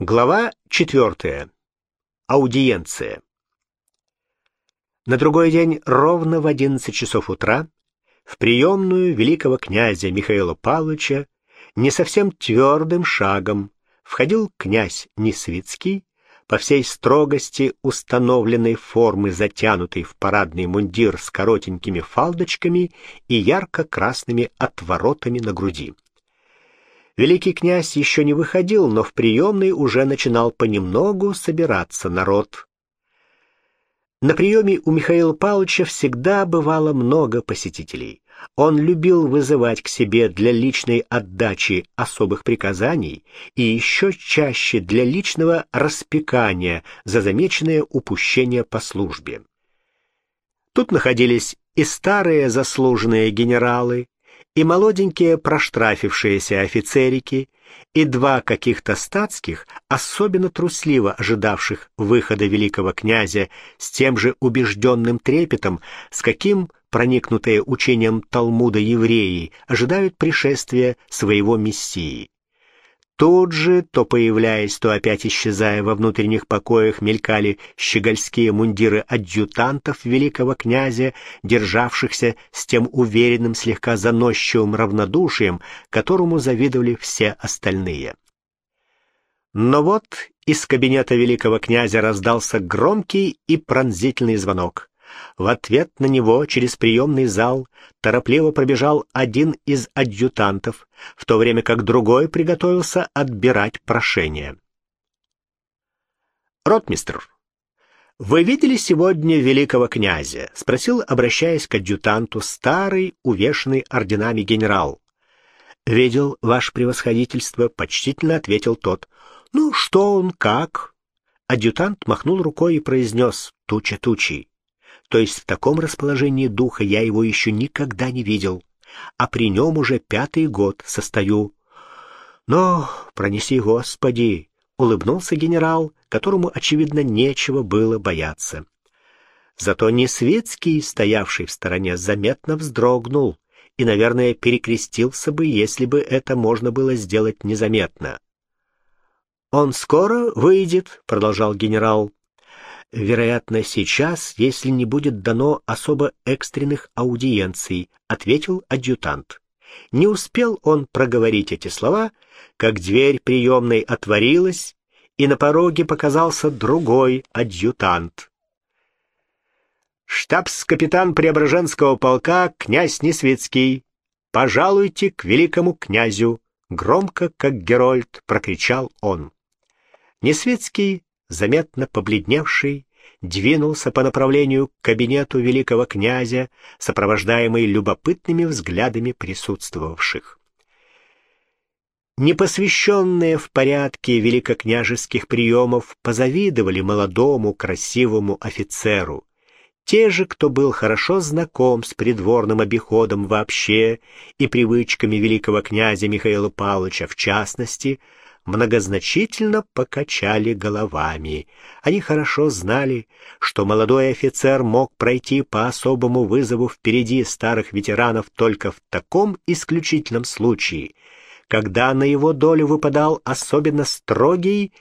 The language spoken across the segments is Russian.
Глава четвертая. Аудиенция. На другой день ровно в одиннадцать часов утра в приемную великого князя Михаила Павловича не совсем твердым шагом входил князь Несвицкий по всей строгости установленной формы, затянутой в парадный мундир с коротенькими фалдочками и ярко-красными отворотами на груди. Великий князь еще не выходил, но в приемной уже начинал понемногу собираться народ. На приеме у Михаила Павловича всегда бывало много посетителей. Он любил вызывать к себе для личной отдачи особых приказаний и еще чаще для личного распекания за замеченное упущение по службе. Тут находились и старые заслуженные генералы, и молоденькие проштрафившиеся офицерики, и два каких-то статских, особенно трусливо ожидавших выхода великого князя с тем же убежденным трепетом, с каким проникнутые учением Талмуда евреи ожидают пришествия своего Мессии. Тут же, то появляясь, то опять исчезая во внутренних покоях, мелькали щегольские мундиры адъютантов великого князя, державшихся с тем уверенным, слегка заносчивым равнодушием, которому завидовали все остальные. Но вот из кабинета великого князя раздался громкий и пронзительный звонок. В ответ на него через приемный зал торопливо пробежал один из адъютантов, в то время как другой приготовился отбирать прошение. «Ротмистр, вы видели сегодня великого князя?» — спросил, обращаясь к адъютанту, старый, увешанный орденами генерал. «Видел, ваше превосходительство», — почтительно ответил тот. «Ну, что он, как?» Адъютант махнул рукой и произнес «Туча тучи». То есть в таком расположении духа я его еще никогда не видел, а при нем уже пятый год состою. Но, пронеси, Господи, улыбнулся генерал, которому, очевидно, нечего было бояться. Зато Несветский, стоявший в стороне, заметно вздрогнул и, наверное, перекрестился бы, если бы это можно было сделать незаметно. «Он скоро выйдет», — продолжал генерал вероятно, сейчас, если не будет дано особо экстренных аудиенций, ответил адъютант. Не успел он проговорить эти слова, как дверь приемной отворилась, и на пороге показался другой адъютант. «Штабс-капитан Преображенского полка князь Несвицкий, пожалуйте к великому князю!» Громко, как Герольд, прокричал он. Несвицкий заметно побледневший, двинулся по направлению к кабинету великого князя, сопровождаемый любопытными взглядами присутствовавших. Непосвященные в порядке великокняжеских приемов позавидовали молодому красивому офицеру. Те же, кто был хорошо знаком с придворным обиходом вообще и привычками великого князя Михаила Павловича в частности, многозначительно покачали головами. Они хорошо знали, что молодой офицер мог пройти по особому вызову впереди старых ветеранов только в таком исключительном случае, когда на его долю выпадал особенно строгий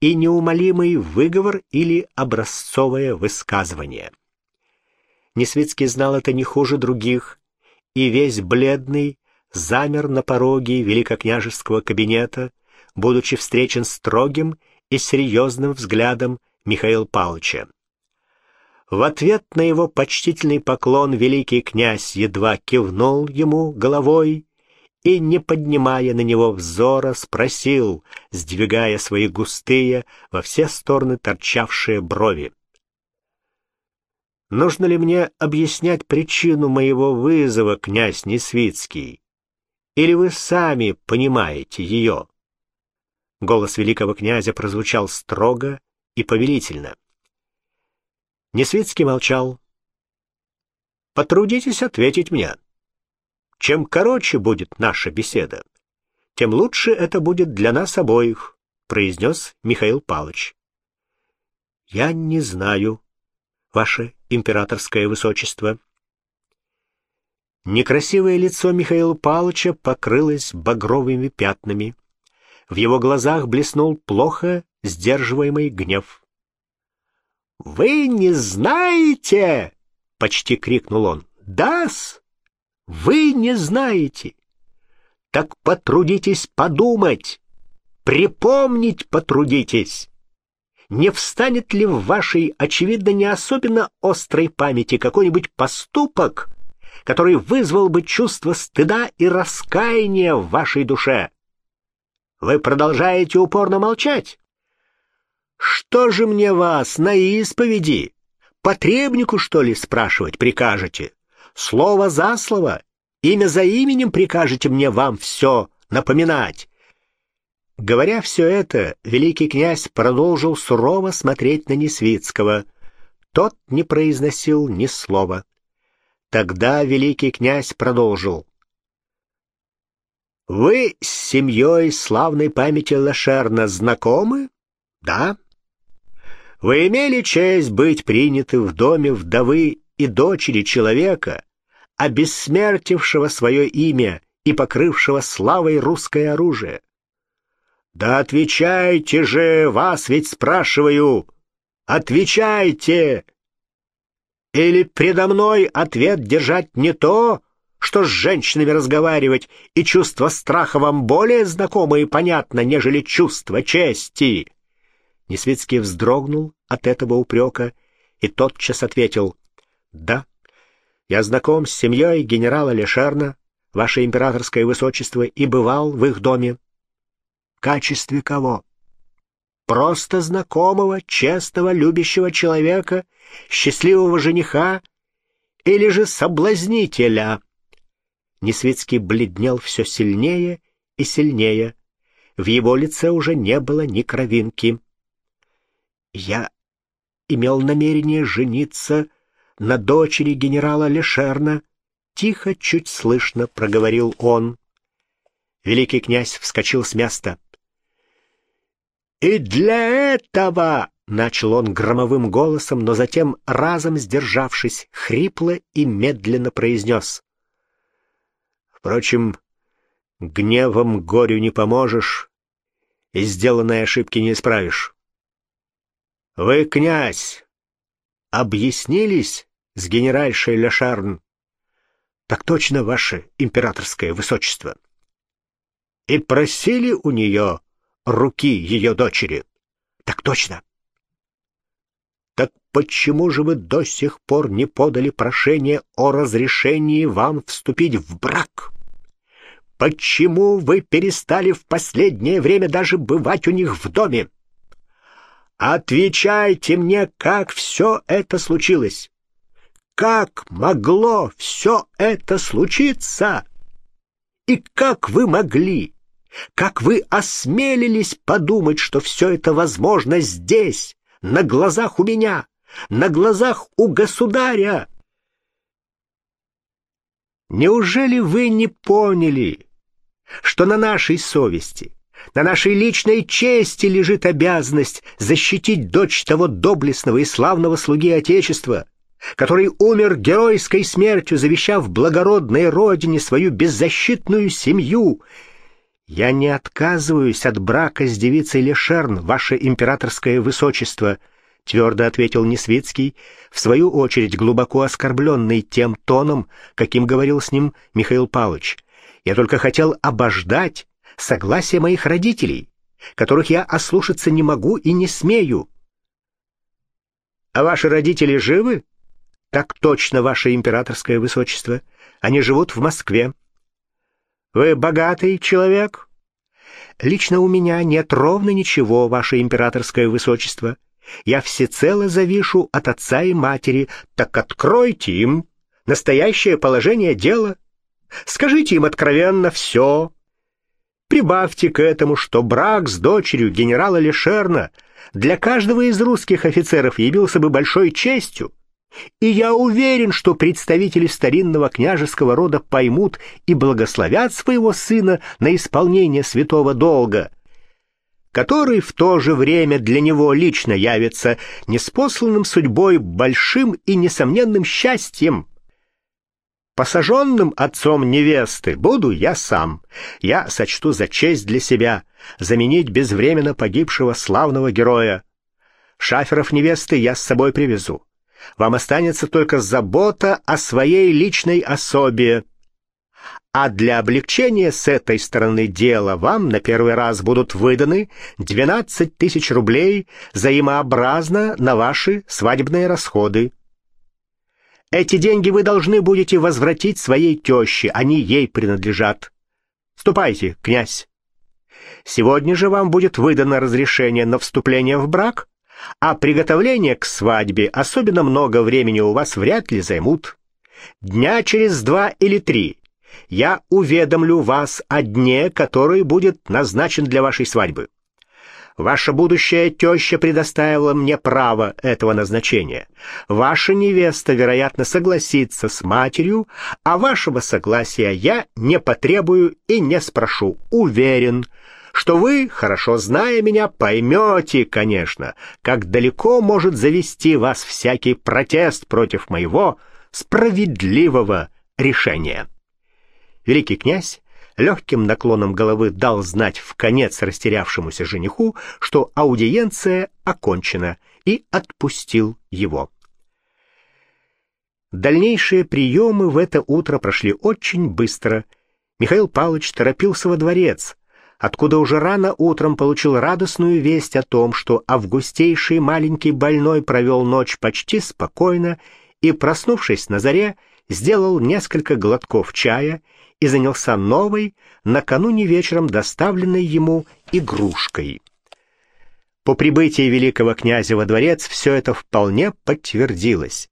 и неумолимый выговор или образцовое высказывание. Несвицкий знал это не хуже других, и весь бледный замер на пороге великокняжеского кабинета, будучи встречен строгим и серьезным взглядом Михаила Павловича. В ответ на его почтительный поклон великий князь едва кивнул ему головой и, не поднимая на него взора, спросил, сдвигая свои густые, во все стороны торчавшие брови. «Нужно ли мне объяснять причину моего вызова, князь Несвицкий? Или вы сами понимаете ее?» Голос великого князя прозвучал строго и повелительно. Несвицкий молчал. «Потрудитесь ответить мне. Чем короче будет наша беседа, тем лучше это будет для нас обоих», — произнес Михаил Павлович. «Я не знаю, ваше императорское высочество». Некрасивое лицо Михаила Павловича покрылось багровыми пятнами. В его глазах блеснул плохо сдерживаемый гнев. «Вы не знаете!» — почти крикнул он. «Да-с! Вы не знаете! Так потрудитесь подумать, припомнить потрудитесь!» не встанет ли в вашей, очевидно, не особенно острой памяти какой-нибудь поступок, который вызвал бы чувство стыда и раскаяния в вашей душе? Вы продолжаете упорно молчать. Что же мне вас на исповеди? Потребнику, что ли, спрашивать прикажете? Слово за слово, имя за именем прикажете мне вам все напоминать? Говоря все это, великий князь продолжил сурово смотреть на Несвицкого. Тот не произносил ни слова. Тогда великий князь продолжил. «Вы с семьей славной памяти Лашерна знакомы? Да? Вы имели честь быть приняты в доме вдовы и дочери человека, обессмертившего свое имя и покрывшего славой русское оружие. «Да отвечайте же, вас ведь спрашиваю! Отвечайте!» Или предо мной ответ держать не то, что с женщинами разговаривать, и чувство страха вам более знакомо и понятно, нежели чувство чести?» Несвицкий вздрогнул от этого упрека и тотчас ответил, «Да, я знаком с семьей генерала Лешерна, ваше императорское высочество, и бывал в их доме качестве кого? Просто знакомого, честного, любящего человека, счастливого жениха или же соблазнителя? Несвицкий бледнел все сильнее и сильнее. В его лице уже не было ни кровинки. Я имел намерение жениться на дочери генерала Лешерна, тихо, чуть слышно проговорил он. Великий князь вскочил с места. «И для этого...» — начал он громовым голосом, но затем, разом сдержавшись, хрипло и медленно произнес. «Впрочем, гневом горю не поможешь и сделанной ошибки не исправишь. Вы, князь, объяснились с генеральшей Лешарн?» «Так точно, ваше императорское высочество». «И просили у нее руки ее дочери. Так точно. Так почему же вы до сих пор не подали прошение о разрешении вам вступить в брак? Почему вы перестали в последнее время даже бывать у них в доме? Отвечайте мне, как все это случилось. Как могло все это случиться? И как вы могли как вы осмелились подумать, что все это возможно здесь, на глазах у меня, на глазах у государя? Неужели вы не поняли, что на нашей совести, на нашей личной чести лежит обязанность защитить дочь того доблестного и славного слуги Отечества, который умер геройской смертью, завещав благородной родине свою беззащитную семью «Я не отказываюсь от брака с девицей Лешерн, ваше императорское высочество», — твердо ответил Несвицкий, в свою очередь глубоко оскорбленный тем тоном, каким говорил с ним Михаил Павлович. «Я только хотел обождать согласие моих родителей, которых я ослушаться не могу и не смею». «А ваши родители живы?» «Так точно, ваше императорское высочество. Они живут в Москве». Вы богатый человек? Лично у меня нет ровно ничего, ваше императорское высочество. Я всецело завишу от отца и матери, так откройте им настоящее положение дела. Скажите им откровенно все. Прибавьте к этому, что брак с дочерью генерала Лешерна для каждого из русских офицеров явился бы большой честью. И я уверен, что представители старинного княжеского рода поймут и благословят своего сына на исполнение святого долга, который в то же время для него лично явится неспосланным судьбой большим и несомненным счастьем. Посаженным отцом невесты буду я сам. Я сочту за честь для себя заменить безвременно погибшего славного героя. Шаферов невесты я с собой привезу. Вам останется только забота о своей личной особе. А для облегчения с этой стороны дела вам на первый раз будут выданы 12 тысяч рублей взаимообразно на ваши свадебные расходы. Эти деньги вы должны будете возвратить своей теще, они ей принадлежат. Ступайте, князь. Сегодня же вам будет выдано разрешение на вступление в брак, а приготовление к свадьбе особенно много времени у вас вряд ли займут. Дня через два или три я уведомлю вас о дне, который будет назначен для вашей свадьбы. Ваша будущая теща предоставила мне право этого назначения. Ваша невеста, вероятно, согласится с матерью, а вашего согласия я не потребую и не спрошу. Уверен, что вы, хорошо зная меня, поймете, конечно, как далеко может завести вас всякий протест против моего справедливого решения. Великий князь легким наклоном головы дал знать в конец растерявшемуся жениху, что аудиенция окончена, и отпустил его. Дальнейшие приемы в это утро прошли очень быстро. Михаил Павлович торопился во дворец, откуда уже рано утром получил радостную весть о том, что августейший маленький больной провел ночь почти спокойно и, проснувшись на заре, сделал несколько глотков чая и занялся новой, накануне вечером доставленной ему игрушкой. По прибытии великого князя во дворец все это вполне подтвердилось.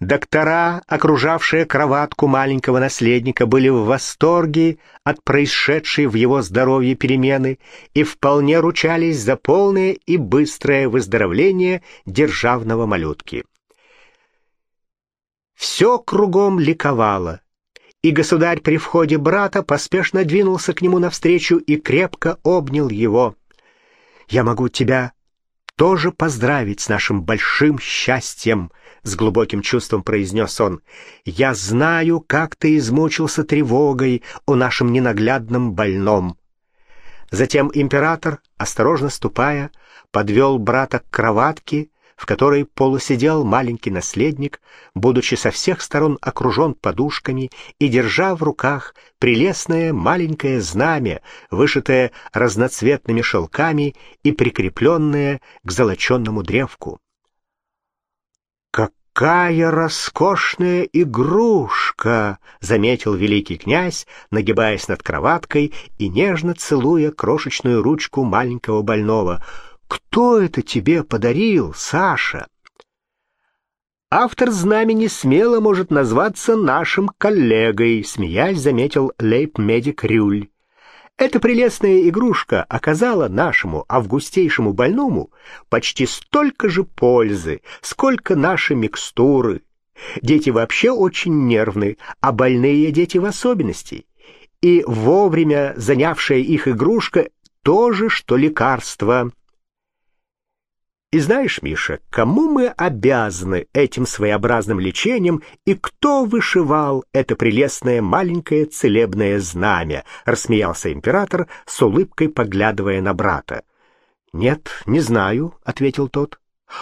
Доктора, окружавшие кроватку маленького наследника, были в восторге от происшедшей в его здоровье перемены и вполне ручались за полное и быстрое выздоровление державного малютки. Все кругом ликовало, и государь при входе брата поспешно двинулся к нему навстречу и крепко обнял его. «Я могу тебя тоже поздравить с нашим большим счастьем», — с глубоким чувством произнес он. «Я знаю, как ты измучился тревогой о нашем ненаглядном больном». Затем император, осторожно ступая, подвел брата к кроватке, в которой полусидел маленький наследник, будучи со всех сторон окружен подушками и держа в руках прелестное маленькое знамя, вышитое разноцветными шелками и прикрепленное к золоченному древку. «Какая роскошная игрушка!» — заметил великий князь, нагибаясь над кроваткой и нежно целуя крошечную ручку маленького больного — кто это тебе подарил, Саша? Автор знамени смело может назваться нашим коллегой, смеясь, заметил лейб-медик Рюль. Эта прелестная игрушка оказала нашему августейшему больному почти столько же пользы, сколько наши микстуры. Дети вообще очень нервны, а больные дети в особенности. И вовремя занявшая их игрушка тоже, что лекарство. И знаешь, Миша, кому мы обязаны этим своеобразным лечением и кто вышивал это прелестное маленькое целебное знамя? Рассмеялся император с улыбкой, поглядывая на брата. Нет, не знаю, ответил тот.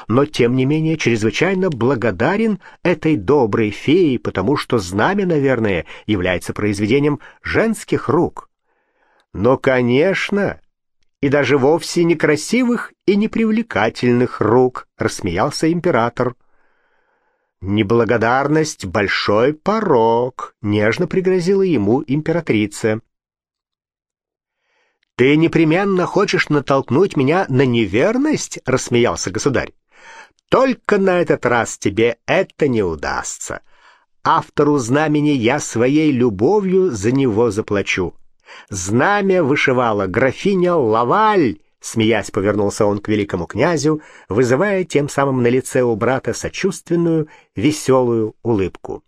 Но тем не менее чрезвычайно благодарен этой доброй фее, потому что знамя, наверное, является произведением женских рук. Но, конечно, и даже вовсе некрасивых и непривлекательных рук, рассмеялся император. Неблагодарность — большой порог, нежно пригрозила ему императрица. «Ты непременно хочешь натолкнуть меня на неверность?» — рассмеялся государь. «Только на этот раз тебе это не удастся. Автору знамени я своей любовью за него заплачу. Знамя вышивала графиня Лаваль, смеясь, повернулся он к великому князю, вызывая тем самым на лице у брата сочувственную, веселую улыбку.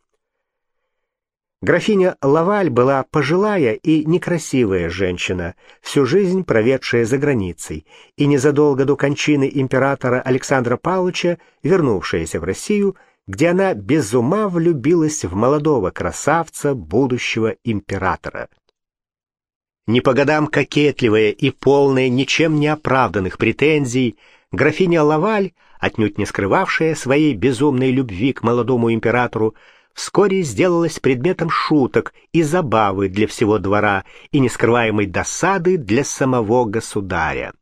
Графиня Лаваль была пожилая и некрасивая женщина, всю жизнь проведшая за границей, и незадолго до кончины императора Александра Павловича, вернувшаяся в Россию где она без ума влюбилась в молодого красавца, будущего императора. Не по годам кокетливая и полная ничем не оправданных претензий, графиня Лаваль, отнюдь не скрывавшая своей безумной любви к молодому императору, вскоре сделалась предметом шуток и забавы для всего двора и нескрываемой досады для самого государя.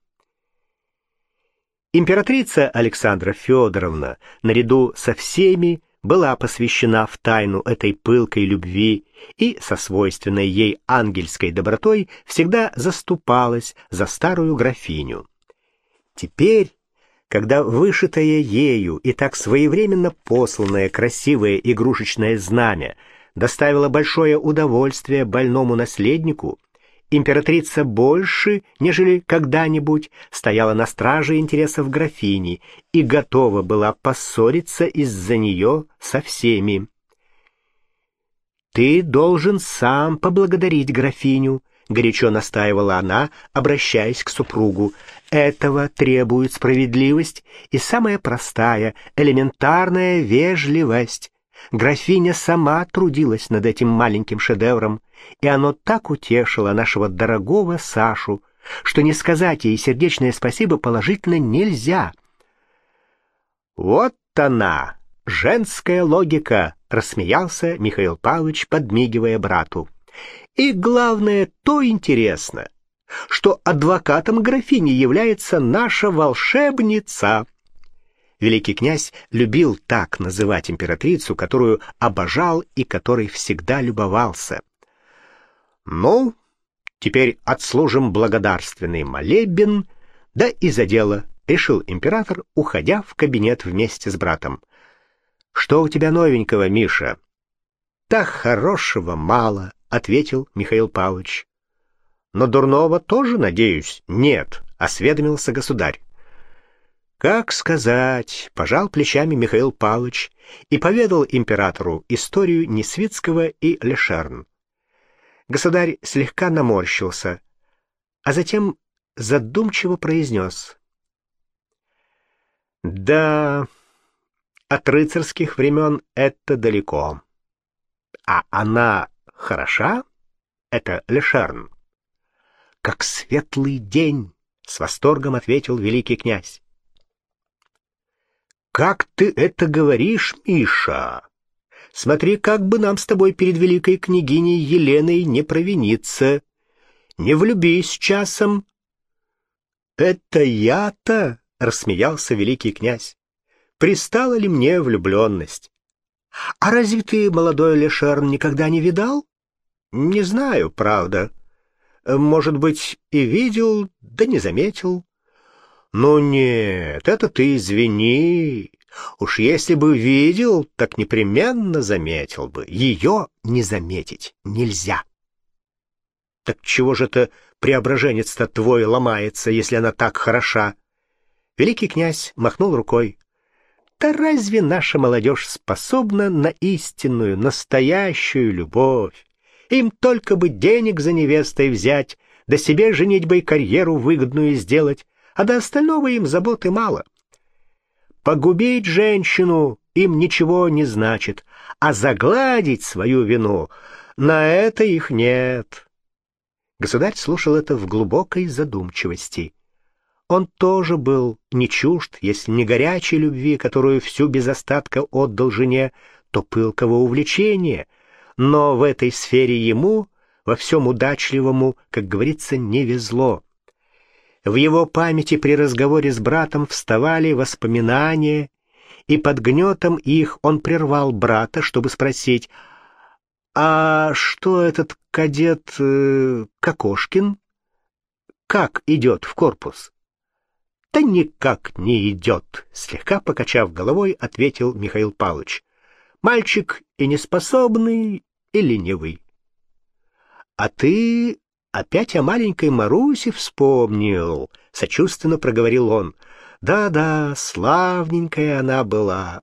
Императрица Александра Федоровна, наряду со всеми, была посвящена в тайну этой пылкой любви и со свойственной ей ангельской добротой всегда заступалась за старую графиню. Теперь, когда вышитое ею и так своевременно посланное красивое игрушечное знамя доставило большое удовольствие больному наследнику, императрица больше, нежели когда-нибудь, стояла на страже интересов графини и готова была поссориться из-за нее со всеми. «Ты должен сам поблагодарить графиню», — горячо настаивала она, обращаясь к супругу. «Этого требует справедливость и самая простая, элементарная вежливость. Графиня сама трудилась над этим маленьким шедевром, и оно так утешило нашего дорогого Сашу, что не сказать ей сердечное спасибо положительно нельзя. «Вот она, женская логика!» — рассмеялся Михаил Павлович, подмигивая брату. «И главное, то интересно, что адвокатом графини является наша волшебница». Великий князь любил так называть императрицу, которую обожал и которой всегда любовался. «Ну, теперь отслужим благодарственный молебен, да и за дело», — решил император, уходя в кабинет вместе с братом. «Что у тебя новенького, Миша?» «Так хорошего мало», — ответил Михаил Павлович. «Но дурного тоже, надеюсь, нет», — осведомился государь. Как сказать, пожал плечами Михаил Павлович и поведал императору историю Несвицкого и Лешерн. Государь слегка наморщился, а затем задумчиво произнес. «Да, от рыцарских времен это далеко. А она хороша? Это Лешерн?» «Как светлый день!» — с восторгом ответил великий князь. «Как ты это говоришь, Миша? Смотри, как бы нам с тобой перед великой княгиней Еленой не провиниться. Не влюбись часом». «Это я-то?» — рассмеялся великий князь. «Пристала ли мне влюбленность?» «А разве ты, молодой Лешерн, никогда не видал?» «Не знаю, правда. Может быть, и видел, да не заметил». «Ну нет, это ты извини. Уж если бы видел, так непременно заметил бы. Ее не заметить нельзя». «Так чего же это преображенец-то твой ломается, если она так хороша?» Великий князь махнул рукой. «Да разве наша молодежь способна на истинную, настоящую любовь? Им только бы денег за невестой взять, да себе женитьбой карьеру выгодную сделать, а до остального им заботы мало. Погубить женщину им ничего не значит, а загладить свою вину на это их нет. Государь слушал это в глубокой задумчивости. Он тоже был не чужд, если не горячей любви, которую всю без остатка отдал жене, то пылкого увлечения, но в этой сфере ему, во всем удачливому, как говорится, не везло. В его памяти при разговоре с братом вставали воспоминания, и под гнетом их он прервал брата, чтобы спросить, «А что этот кадет э, Кокошкин? Как идет в корпус?» «Да никак не идет», — слегка покачав головой, ответил Михаил Павлович. «Мальчик и неспособный, и ленивый». «А ты опять о маленькой Марусе вспомнил, — сочувственно проговорил он. Да-да, славненькая она была.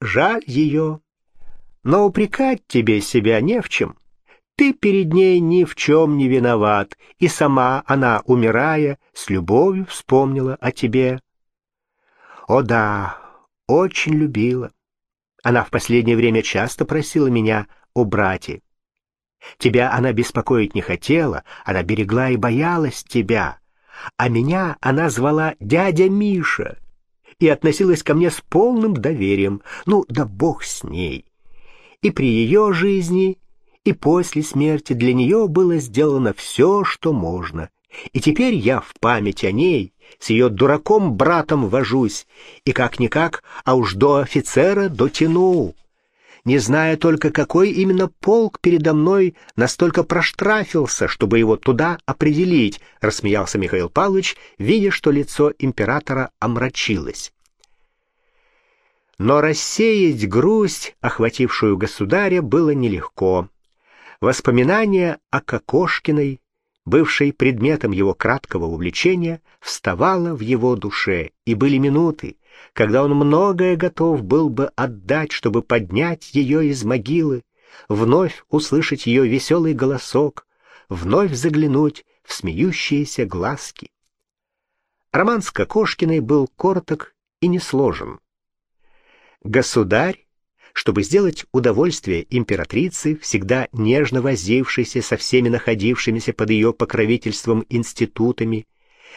Жаль ее. Но упрекать тебе себя не в чем. Ты перед ней ни в чем не виноват, и сама она, умирая, с любовью вспомнила о тебе. О да, очень любила. Она в последнее время часто просила меня о брате. Тебя она беспокоить не хотела, она берегла и боялась тебя. А меня она звала дядя Миша и относилась ко мне с полным доверием. Ну, да бог с ней. И при ее жизни, и после смерти для нее было сделано все, что можно. И теперь я в память о ней с ее дураком-братом вожусь, и как-никак, а уж до офицера дотяну не зная только, какой именно полк передо мной настолько проштрафился, чтобы его туда определить, рассмеялся Михаил Павлович, видя, что лицо императора омрачилось. Но рассеять грусть, охватившую государя, было нелегко. Воспоминания о Кокошкиной, бывшей предметом его краткого увлечения, вставало в его душе, и были минуты, когда он многое готов был бы отдать, чтобы поднять ее из могилы, вновь услышать ее веселый голосок, вновь заглянуть в смеющиеся глазки. Роман с Кокошкиной был короток и несложен. Государь, чтобы сделать удовольствие императрицы, всегда нежно возившейся со всеми находившимися под ее покровительством институтами,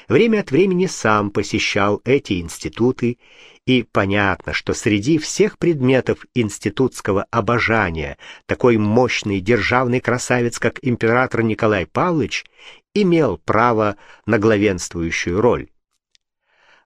время от времени сам посещал эти институты, и понятно, что среди всех предметов институтского обожания такой мощный державный красавец, как император Николай Павлович, имел право на главенствующую роль.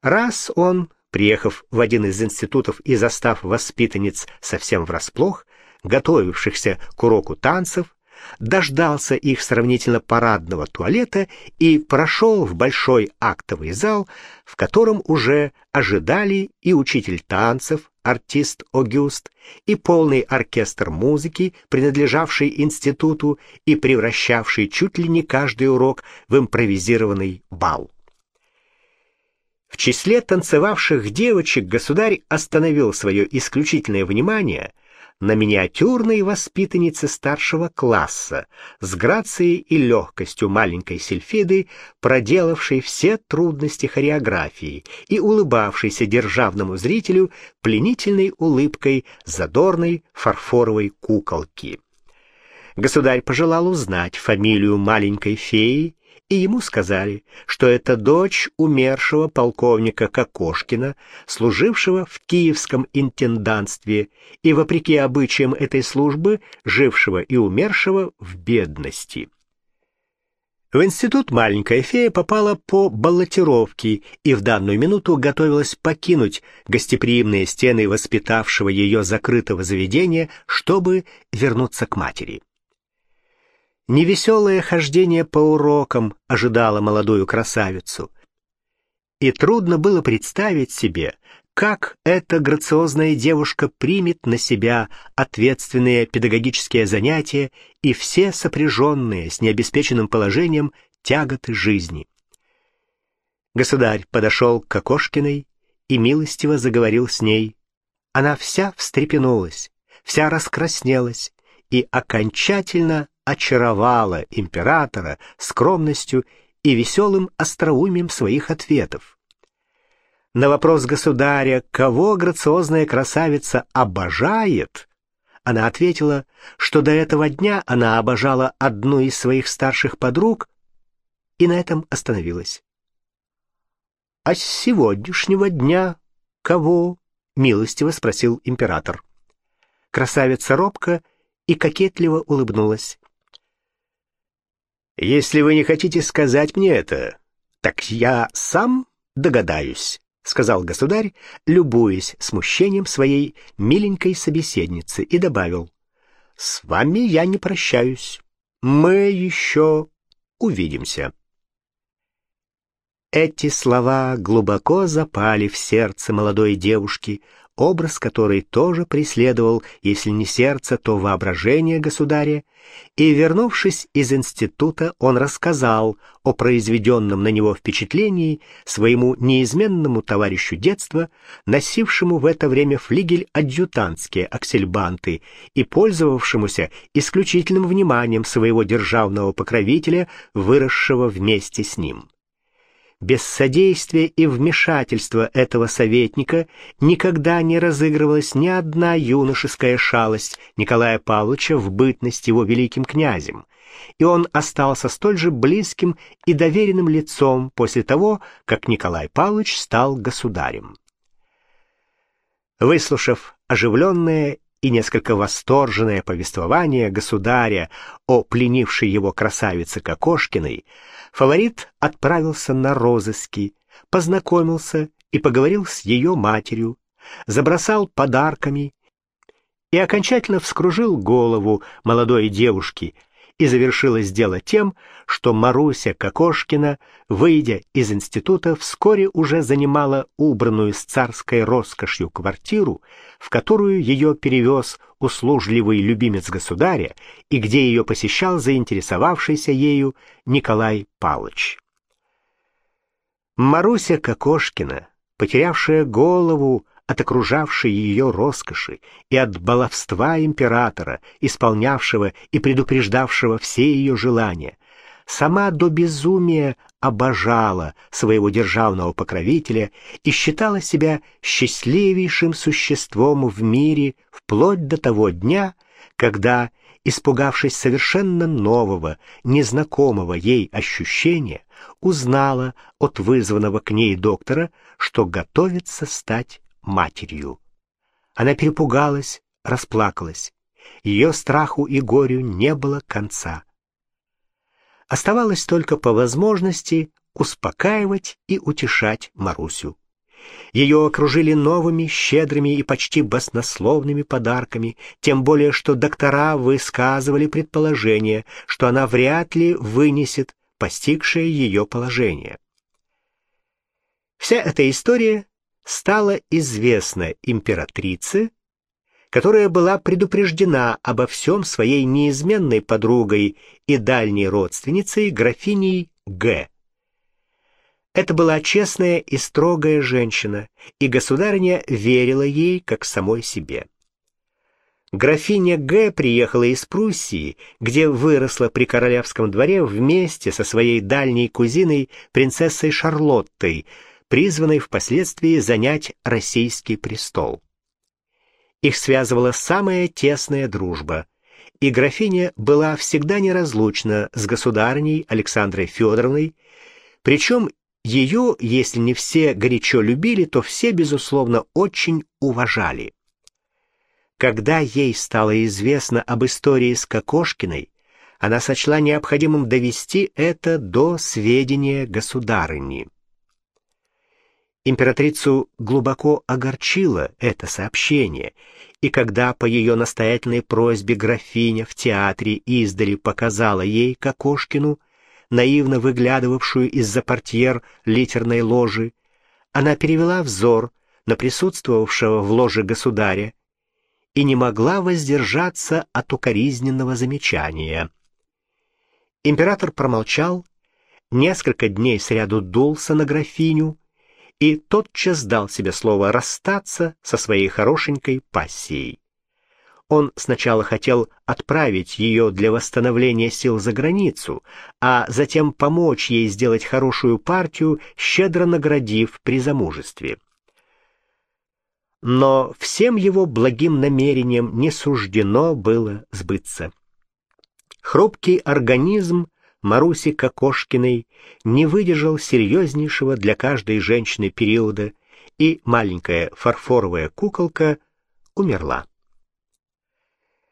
Раз он, приехав в один из институтов и застав воспитанниц совсем врасплох, готовившихся к уроку танцев, дождался их сравнительно парадного туалета и прошел в большой актовый зал, в котором уже ожидали и учитель танцев, артист Огюст, и полный оркестр музыки, принадлежавший институту и превращавший чуть ли не каждый урок в импровизированный бал. В числе танцевавших девочек государь остановил свое исключительное внимание на миниатюрной воспитаннице старшего класса с грацией и легкостью маленькой сельфиды, проделавшей все трудности хореографии и улыбавшейся державному зрителю пленительной улыбкой задорной фарфоровой куколки. Государь пожелал узнать фамилию маленькой феи и ему сказали, что это дочь умершего полковника Кокошкина, служившего в киевском интендантстве и, вопреки обычаям этой службы, жившего и умершего в бедности. В институт маленькая фея попала по баллотировке и в данную минуту готовилась покинуть гостеприимные стены воспитавшего ее закрытого заведения, чтобы вернуться к матери. Невеселое хождение по урокам ожидало молодую красавицу. И трудно было представить себе, как эта грациозная девушка примет на себя ответственные педагогические занятия и все сопряженные с необеспеченным положением тяготы жизни. Государь подошел к Кокошкиной и милостиво заговорил с ней. Она вся встрепенулась, вся раскраснелась и окончательно очаровала императора скромностью и веселым остроумием своих ответов. На вопрос государя, кого грациозная красавица обожает, она ответила, что до этого дня она обожала одну из своих старших подруг и на этом остановилась. «А с сегодняшнего дня кого?» — милостиво спросил император. Красавица робко и кокетливо улыбнулась. «Если вы не хотите сказать мне это, так я сам догадаюсь», — сказал государь, любуясь смущением своей миленькой собеседницы, и добавил, «С вами я не прощаюсь. Мы еще увидимся». Эти слова глубоко запали в сердце молодой девушки, образ которой тоже преследовал, если не сердце, то воображение государя, и, вернувшись из института, он рассказал о произведенном на него впечатлении своему неизменному товарищу детства, носившему в это время флигель адъютантские аксельбанты и пользовавшемуся исключительным вниманием своего державного покровителя, выросшего вместе с ним. Без содействия и вмешательства этого советника никогда не разыгрывалась ни одна юношеская шалость Николая Павловича в бытность его великим князем, и он остался столь же близким и доверенным лицом после того, как Николай Павлович стал государем. Выслушав оживленное и несколько восторженное повествование государя о пленившей его красавице Кокошкиной, фаворит отправился на розыски, познакомился и поговорил с ее матерью, забросал подарками и окончательно вскружил голову молодой девушки, и завершилось дело тем, что Маруся Кокошкина, выйдя из института, вскоре уже занимала убранную с царской роскошью квартиру, в которую ее перевез услужливый любимец государя и где ее посещал заинтересовавшийся ею Николай Палыч. Маруся Кокошкина, потерявшая голову от окружавшей ее роскоши и от баловства императора, исполнявшего и предупреждавшего все ее желания, сама до безумия обожала своего державного покровителя и считала себя счастливейшим существом в мире вплоть до того дня, когда, испугавшись совершенно нового, незнакомого ей ощущения, узнала от вызванного к ней доктора, что готовится стать матерью. Она перепугалась, расплакалась. Ее страху и горю не было конца. Оставалось только по возможности успокаивать и утешать Марусю. Ее окружили новыми, щедрыми и почти баснословными подарками, тем более что доктора высказывали предположение, что она вряд ли вынесет постигшее ее положение. Вся эта история стало известно императрице, которая была предупреждена обо всем своей неизменной подругой и дальней родственницей графиней Г. Это была честная и строгая женщина, и государыня верила ей как самой себе. Графиня Г. приехала из Пруссии, где выросла при королевском дворе вместе со своей дальней кузиной принцессой Шарлоттой, призванной впоследствии занять российский престол. Их связывала самая тесная дружба, и графиня была всегда неразлучна с государыней Александрой Федоровной, причем ее, если не все горячо любили, то все, безусловно, очень уважали. Когда ей стало известно об истории с Кокошкиной, она сочла необходимым довести это до сведения государыни. Императрицу глубоко огорчило это сообщение, и когда по ее настоятельной просьбе графиня в театре издали показала ей Кокошкину, наивно выглядывавшую из-за портьер литерной ложи, она перевела взор на присутствовавшего в ложе государя и не могла воздержаться от укоризненного замечания. Император промолчал, несколько дней сряду дулся на графиню, и тотчас дал себе слово расстаться со своей хорошенькой пассией. Он сначала хотел отправить ее для восстановления сил за границу, а затем помочь ей сделать хорошую партию, щедро наградив при замужестве. Но всем его благим намерениям не суждено было сбыться. Хрупкий организм Маруси Кокошкиной не выдержал серьезнейшего для каждой женщины периода, и маленькая фарфоровая куколка умерла.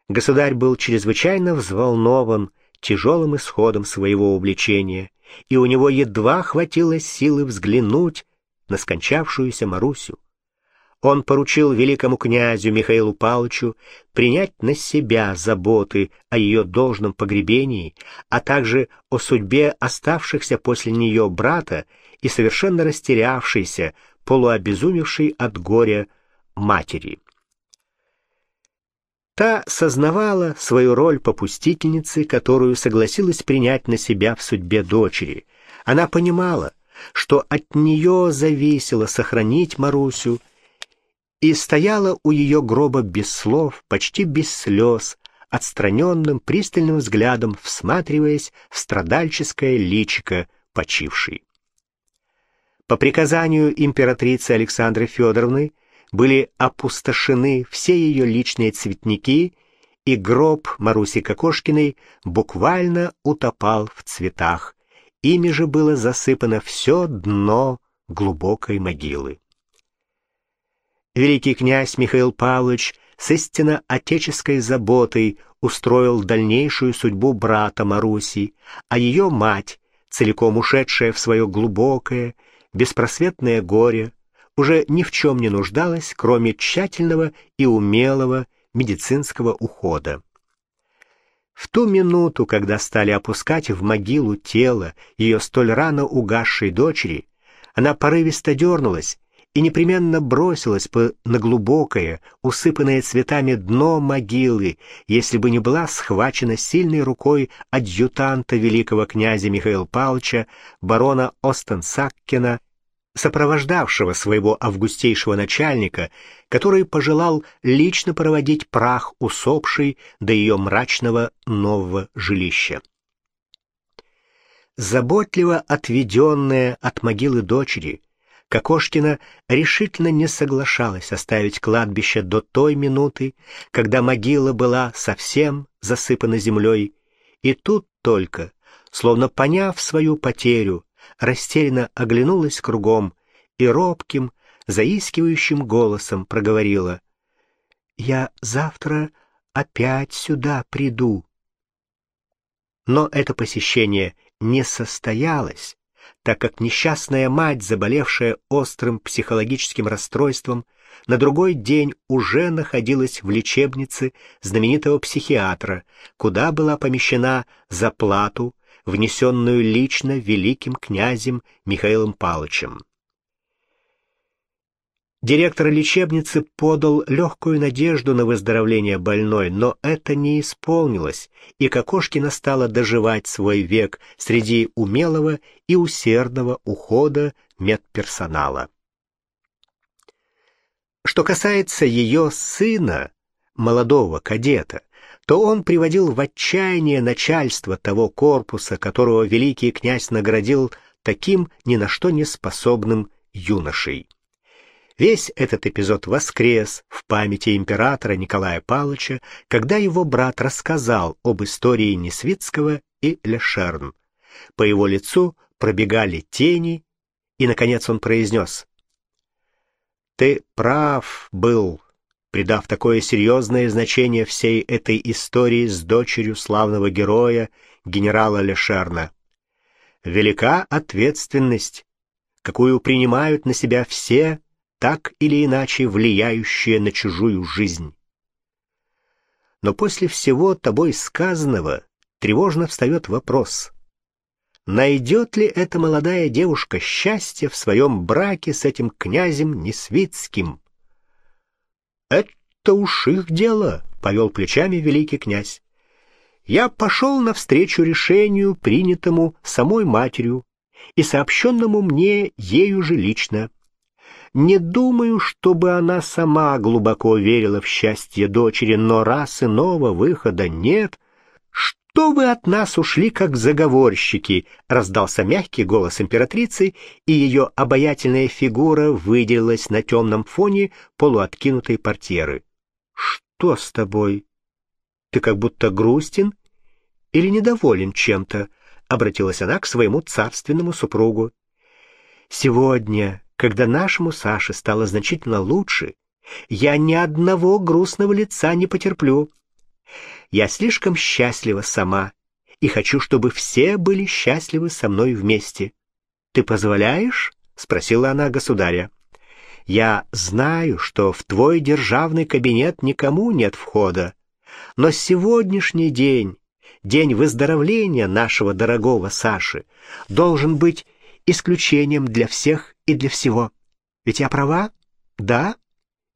Государь был чрезвычайно взволнован тяжелым исходом своего увлечения, и у него едва хватило силы взглянуть на скончавшуюся Марусю он поручил великому князю Михаилу Павловичу принять на себя заботы о ее должном погребении, а также о судьбе оставшихся после нее брата и совершенно растерявшейся, полуобезумевшей от горя матери. Та сознавала свою роль попустительницы, которую согласилась принять на себя в судьбе дочери. Она понимала, что от нее зависело сохранить Марусю, и стояла у ее гроба без слов, почти без слез, отстраненным пристальным взглядом всматриваясь в страдальческое личико почившей. По приказанию императрицы Александры Федоровны были опустошены все ее личные цветники, и гроб Маруси Кокошкиной буквально утопал в цветах. Ими же было засыпано все дно глубокой могилы. Великий князь Михаил Павлович с истинно отеческой заботой устроил дальнейшую судьбу брата Маруси, а ее мать, целиком ушедшая в свое глубокое, беспросветное горе, уже ни в чем не нуждалась, кроме тщательного и умелого медицинского ухода. В ту минуту, когда стали опускать в могилу тело ее столь рано угасшей дочери, она порывисто дернулась и непременно бросилась бы на глубокое, усыпанное цветами дно могилы, если бы не была схвачена сильной рукой адъютанта великого князя Михаила Павловича, барона Остенсаккена, сопровождавшего своего августейшего начальника, который пожелал лично проводить прах усопшей до ее мрачного нового жилища. Заботливо отведенная от могилы дочери, Кокошкина решительно не соглашалась оставить кладбище до той минуты, когда могила была совсем засыпана землей, и тут только, словно поняв свою потерю, растерянно оглянулась кругом и робким, заискивающим голосом проговорила «Я завтра опять сюда приду». Но это посещение не состоялось, так как несчастная мать, заболевшая острым психологическим расстройством, на другой день уже находилась в лечебнице знаменитого психиатра, куда была помещена за плату, внесенную лично великим князем Михаилом Павловичем. Директор лечебницы подал легкую надежду на выздоровление больной, но это не исполнилось, и Кокошкина стала доживать свой век среди умелого и усердного ухода медперсонала. Что касается ее сына, молодого кадета, то он приводил в отчаяние начальство того корпуса, которого великий князь наградил таким ни на что не способным юношей. Весь этот эпизод воскрес в памяти императора Николая Павловича, когда его брат рассказал об истории Несвицкого и Лешерн. По его лицу пробегали тени, и, наконец, он произнес. «Ты прав был, придав такое серьезное значение всей этой истории с дочерью славного героя, генерала Лешерна. Велика ответственность, какую принимают на себя все, так или иначе влияющее на чужую жизнь. Но после всего тобой сказанного тревожно встает вопрос. Найдет ли эта молодая девушка счастье в своем браке с этим князем Несвицким? «Это уж их дело», — повел плечами великий князь. «Я пошел навстречу решению, принятому самой матерью и сообщенному мне ею же лично. Не думаю, чтобы она сама глубоко верила в счастье дочери, но раз иного выхода нет, что вы от нас ушли, как заговорщики?» — раздался мягкий голос императрицы, и ее обаятельная фигура выделилась на темном фоне полуоткинутой портьеры. «Что с тобой? Ты как будто грустен или недоволен чем-то?» — обратилась она к своему царственному супругу. «Сегодня когда нашему Саше стало значительно лучше, я ни одного грустного лица не потерплю. Я слишком счастлива сама и хочу, чтобы все были счастливы со мной вместе. Ты позволяешь? спросила она государя. Я знаю, что в твой державный кабинет никому нет входа, но сегодняшний день, день выздоровления нашего дорогого Саши, должен быть исключением для всех и для всего. Ведь я права? Да?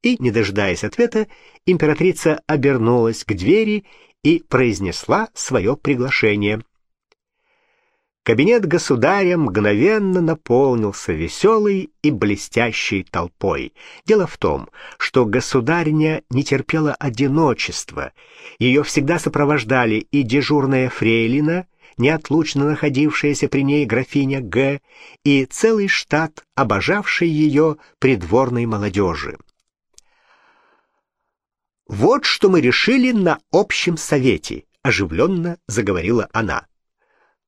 И, не дожидаясь ответа, императрица обернулась к двери и произнесла свое приглашение. Кабинет государя мгновенно наполнился веселой и блестящей толпой. Дело в том, что государиня не терпела одиночества. Ее всегда сопровождали и дежурная фрейлина, неотлучно находившаяся при ней графиня Г. и целый штат, обожавший ее придворной молодежи. «Вот что мы решили на общем совете», — оживленно заговорила она.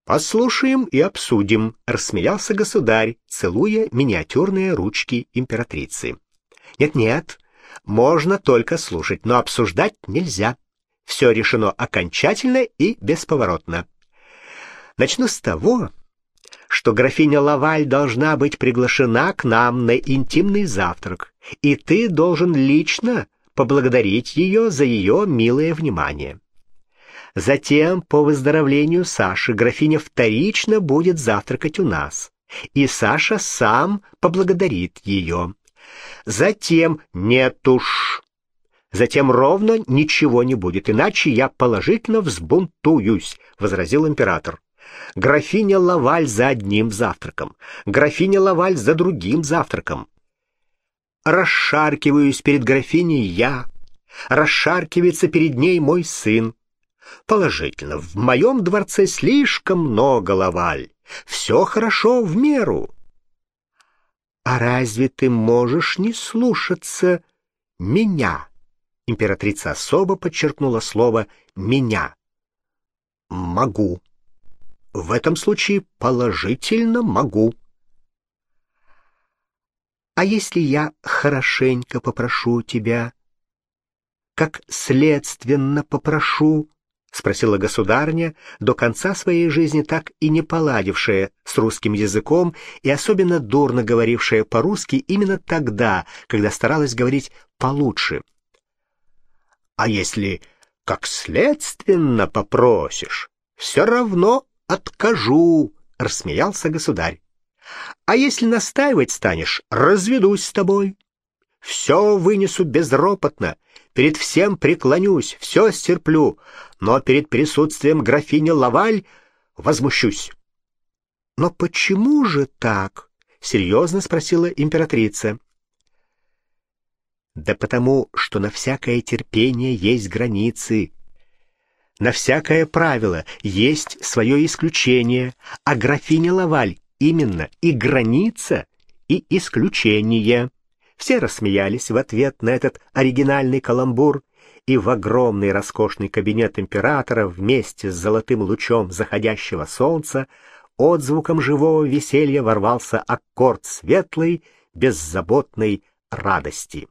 «Послушаем и обсудим», — рассмеялся государь, целуя миниатюрные ручки императрицы. «Нет-нет, можно только слушать, но обсуждать нельзя. Все решено окончательно и бесповоротно. Начну с того, что графиня Лаваль должна быть приглашена к нам на интимный завтрак, и ты должен лично поблагодарить ее за ее милое внимание. Затем, по выздоровлению Саши, графиня вторично будет завтракать у нас, и Саша сам поблагодарит ее. Затем нет уж. Затем ровно ничего не будет, иначе я положительно взбунтуюсь, возразил император. Графиня Лаваль за одним завтраком, графиня Лаваль за другим завтраком. Расшаркиваюсь перед графиней я, расшаркивается перед ней мой сын. Положительно, в моем дворце слишком много Лаваль. Все хорошо в меру. «А разве ты можешь не слушаться меня?» Императрица особо подчеркнула слово «меня». «Могу. В этом случае положительно могу». «А если я хорошенько попрошу тебя, как следственно попрошу, — спросила государня, до конца своей жизни так и не поладившая с русским языком и особенно дурно говорившая по-русски именно тогда, когда старалась говорить получше. «А если как следственно попросишь, все равно откажу», — рассмеялся государь. «А если настаивать станешь, разведусь с тобой. Все вынесу безропотно, перед всем преклонюсь, все стерплю, но перед присутствием графини Лаваль возмущусь. — Но почему же так? — серьезно спросила императрица. — Да потому, что на всякое терпение есть границы. На всякое правило есть свое исключение, а графиня Лаваль именно и граница, и исключение. Все рассмеялись в ответ на этот оригинальный каламбур, и в огромный роскошный кабинет императора вместе с золотым лучом заходящего солнца отзвуком живого веселья ворвался аккорд светлой, беззаботной радости.